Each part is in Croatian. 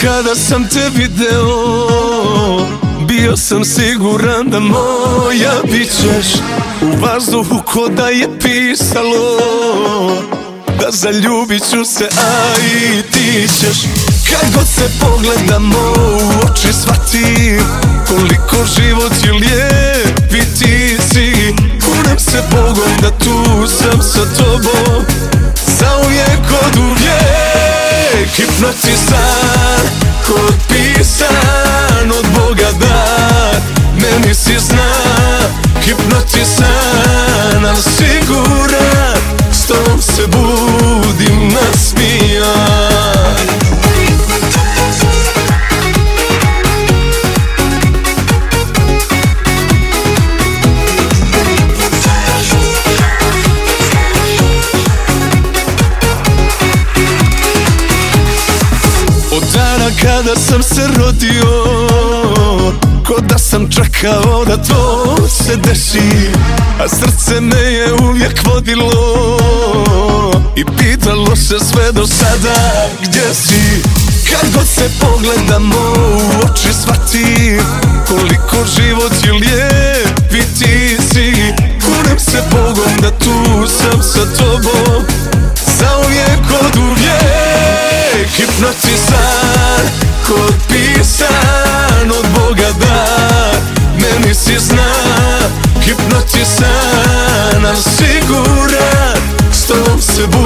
kada sam te video Bio sam siguran da moja bit ćeš U vazduhu ko da je pisalo. Da zaljubit ću se, a i ti ćeš. Kad god se pogledamo u oči shvatim Koliko život je lijep i ti si. Kunem se Bogom da tu sam sa tobom uvijek Hipnotisan, kod pisan Od Boga dar, meni si zna Hipnotisan, kada sam se rodio Ko da sam čekao da to se desi A srce me je uvijek vodilo I pitalo se sve do sada gdje si? Kad god se pogledamo u oči shvatim Koliko život je lijep i ti si. Kunem se Bogom da tu sam sa tobom meni si zna Hipnotisan, al siguran S tobom se budim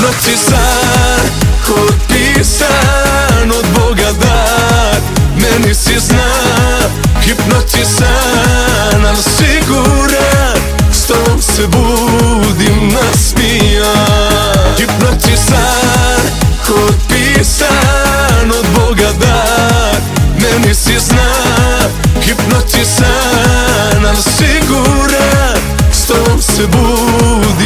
Noći san, kod pisan Od Boga dar, meni si zna Hipnotisan, al siguran S tobom se budim nasmijan Hipnotisan, kod pisan Od Boga dar, meni si zna Hipnotisan, al siguran S tobom se budim